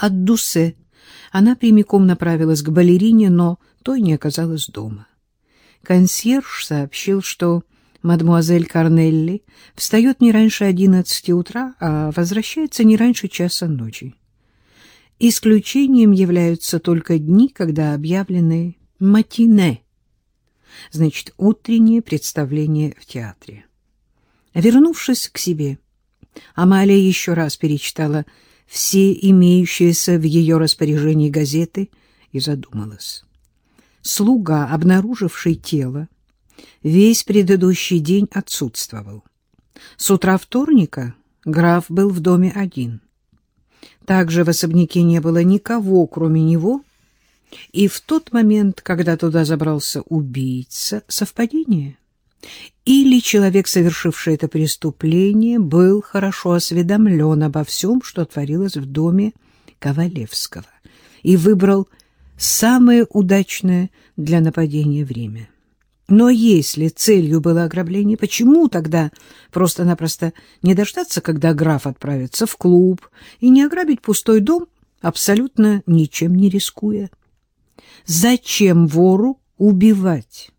От Дусе она прямиком направилась к балерине, но той не оказалась дома. Консьерж сообщил, что мадмуазель Карнелли встает не раньше одиннадцати утра, а возвращается не раньше часа ночи. Исключением являются только дни, когда объявлены матине, значит, утреннее представление в театре. Вернувшись к себе, Амалия еще раз перечитала все имеющиеся в ее распоряжении газеты и задумалась. Слуга, обнаруживший тело, весь предыдущий день отсутствовал. С утра вторника граф был в доме один. Также в особняке не было никого, кроме него, и в тот момент, когда туда забрался убийца, совпадение? Или человек, совершивший это преступление, был хорошо осведомлен обо всем, что творилось в доме Ковалевского, и выбрал самое удачное для нападения время. Но если целью было ограбление, почему тогда просто-напросто не дождаться, когда граф отправится в клуб, и не ограбить пустой дом, абсолютно ничем не рискуя? Зачем вору убивать?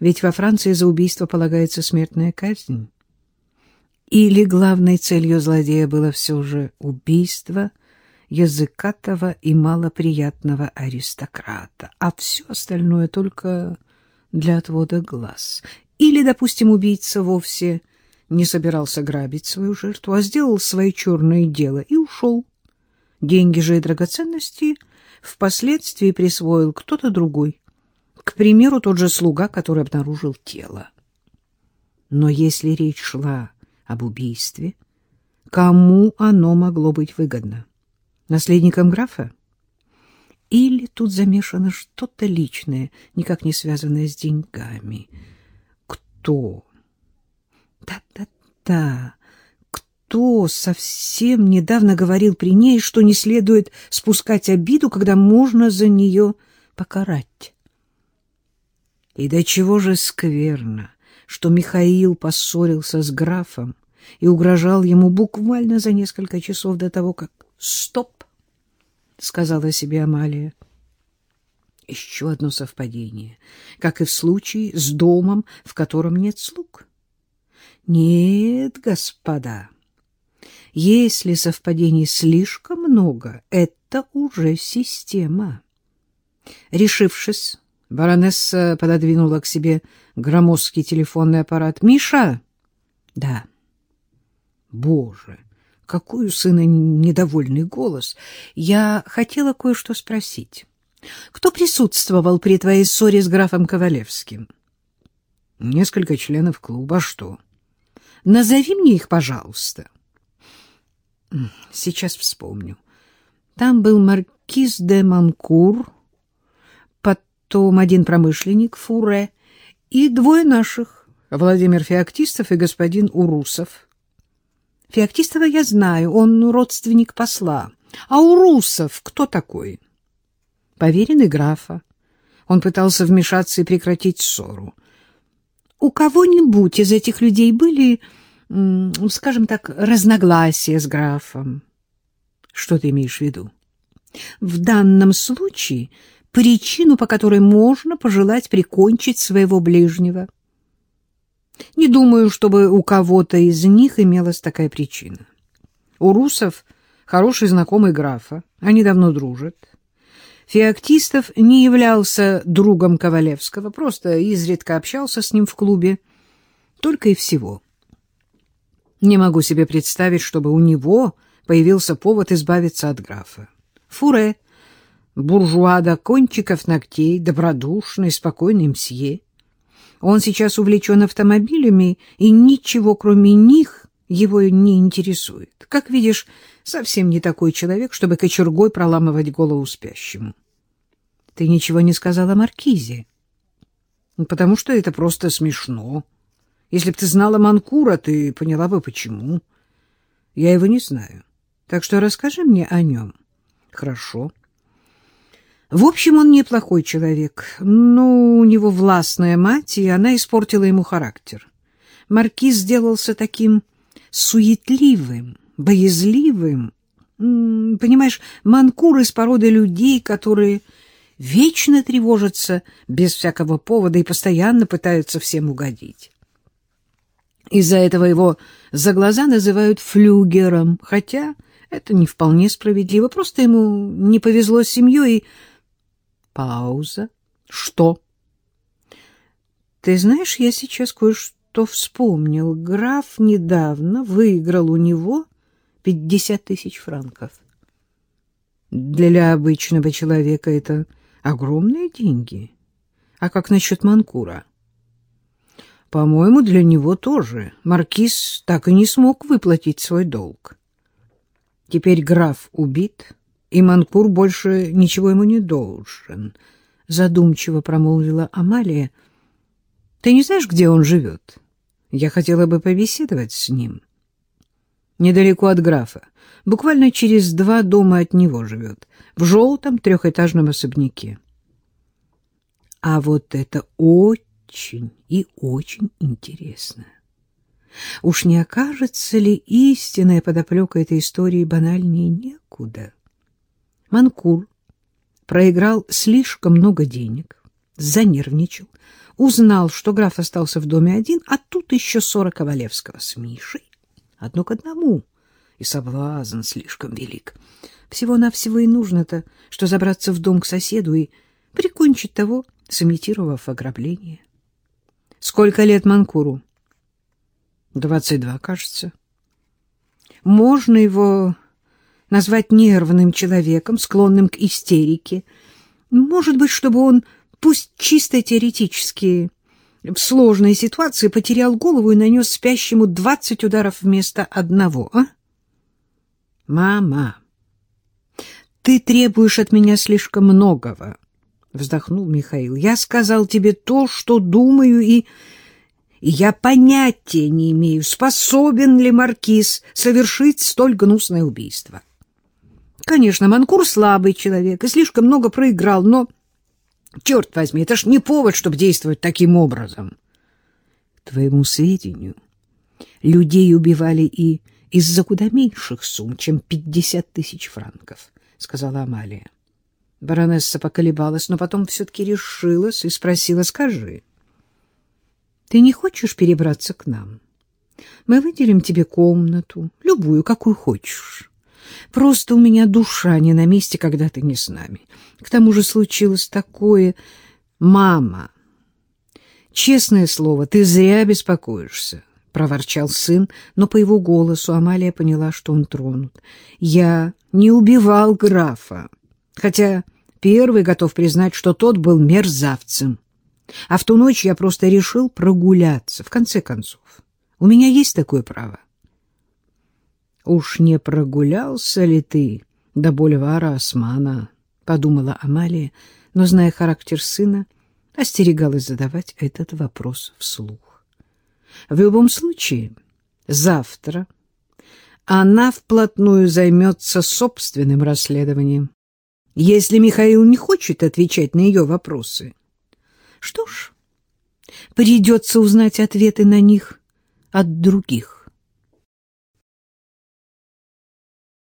Ведь во Франции за убийство полагается смертная казнь. Или главной целью злодея было все же убийство языкатого и малоприятного аристократа, а все остальное только для отвода глаз. Или, допустим, убийца вовсе не собирался грабить свою жертву, а сделал свое черное дело и ушел. Деньги же и драгоценности впоследствии присвоил кто-то другой. К примеру, тот же слуга, который обнаружил тело. Но если речь шла об убийстве, кому оно могло быть выгодно? Наследникам графа? Или тут замешано что-то личное, никак не связанное с деньгами? Кто? Да-да-да, кто совсем недавно говорил при ней, что не следует спускать обиду, когда можно за нее покарать? И до чего же скверно, что Михаил поссорился с графом и угрожал ему буквально за несколько часов до того, как «Стоп!» — сказала себе Амалия. Еще одно совпадение, как и в случае с домом, в котором нет слуг. Нет, господа, если совпадений слишком много, это уже система. Решившись, Баронесса пододвинула к себе громоздкий телефонный аппарат. «Миша!» «Да». «Боже, какой у сына недовольный голос! Я хотела кое-что спросить. Кто присутствовал при твоей ссоре с графом Ковалевским?» «Несколько членов клуба. А что?» «Назови мне их, пожалуйста». «Сейчас вспомню. Там был маркиз де Манкур» потом один промышленник Фуре и двое наших, Владимир Феоктистов и господин Урусов. Феоктистова я знаю, он родственник посла. А Урусов кто такой? Поверенный графа. Он пытался вмешаться и прекратить ссору. У кого-нибудь из этих людей были, скажем так, разногласия с графом? Что ты имеешь в виду? В данном случае причину, по которой можно пожелать прикончить своего ближнего. Не думаю, чтобы у кого-то из них имелась такая причина. У русов хороший знакомый графа, они давно дружат. Феоктистов не являлся другом Ковалевского, просто изредка общался с ним в клубе, только и всего. Не могу себе представить, чтобы у него появился повод избавиться от графа. Фуре буржуа до кончиков ногтей, добродушный, спокойный мсье. Он сейчас увлечен автомобилями, и ничего, кроме них, его не интересует. Как видишь, совсем не такой человек, чтобы кочергой проламывать голову спящему. Ты ничего не сказала Маркизе? Ну, потому что это просто смешно. Если б ты знала Манкура, ты поняла бы, почему. Я его не знаю. Так что расскажи мне о нем. Хорошо. В общем, он неплохой человек, но у него властная мать, и она испортила ему характер. Маркиз сделался таким суетливым, боязливым, Понимаешь, манкур из породы людей, которые вечно тревожатся без всякого повода и постоянно пытаются всем угодить. Из-за этого его за глаза называют флюгером, хотя это не вполне справедливо, просто ему не повезло с семьей. Пауза. Что? Ты знаешь, я сейчас кое-что вспомнил. Граф недавно выиграл у него пятьдесят тысяч франков. Для обычного человека это огромные деньги. А как насчет Манкура? По-моему, для него тоже. Маркиз так и не смог выплатить свой долг. Теперь граф убит, и Манкур больше ничего ему не должен. Задумчиво промолвила Амалия. Ты не знаешь, где он живет? Я хотела бы побеседовать с ним. Недалеко от графа. Буквально через два дома от него живет. В желтом трехэтажном особняке. А вот это очень и очень интересно. Уж не окажется ли истинная подоплека этой истории банальнее некуда? Манкур проиграл слишком много денег, занервничал, узнал, что граф остался в доме один, а тут еще ссора Ковалевского с Мишей. Одно к одному. И соблазн слишком велик. Всего-навсего и нужно-то, что забраться в дом к соседу и прикончить того, сымитировав ограбление. Сколько лет Манкуру? Двадцать два, кажется. Можно его назвать нервным человеком, склонным к истерике. Может быть, чтобы он пусть чисто теоретически, в сложной ситуации потерял голову и нанес спящему двадцать ударов вместо одного, а? Мама, ты требуешь от меня слишком многого, вздохнул Михаил. Я сказал тебе то, что думаю, и... и я понятия не имею, способен ли маркиз совершить столь гнусное убийство. Конечно, Манкур слабый человек и слишком много проиграл, но Черт возьми, это ж не повод, чтобы действовать таким образом. К твоему сведению, людей убивали и из-за куда меньших сумм, чем пятьдесят тысяч франков, — сказала Амалия. Баронесса поколебалась, но потом все-таки решилась и спросила, — скажи, ты не хочешь перебраться к нам? Мы выделим тебе комнату, любую, какую хочешь. Просто у меня душа не на месте, когда ты не с нами. К тому же случилось такое... Мама, честное слово, ты зря беспокоишься, — проворчал сын, но по его голосу Амалия поняла, что он тронут. Я не убивал графа, хотя первый готов признать, что тот был мерзавцем. А в ту ночь я просто решил прогуляться, в конце концов. У меня есть такое право. «Уж не прогулялся ли ты до Бульвара Османа?» — подумала Амалия, но, зная характер сына, остерегалась задавать этот вопрос вслух. В любом случае, завтра она вплотную займется собственным расследованием, если Михаил не хочет отвечать на ее вопросы. Что ж, придется узнать ответы на них от других.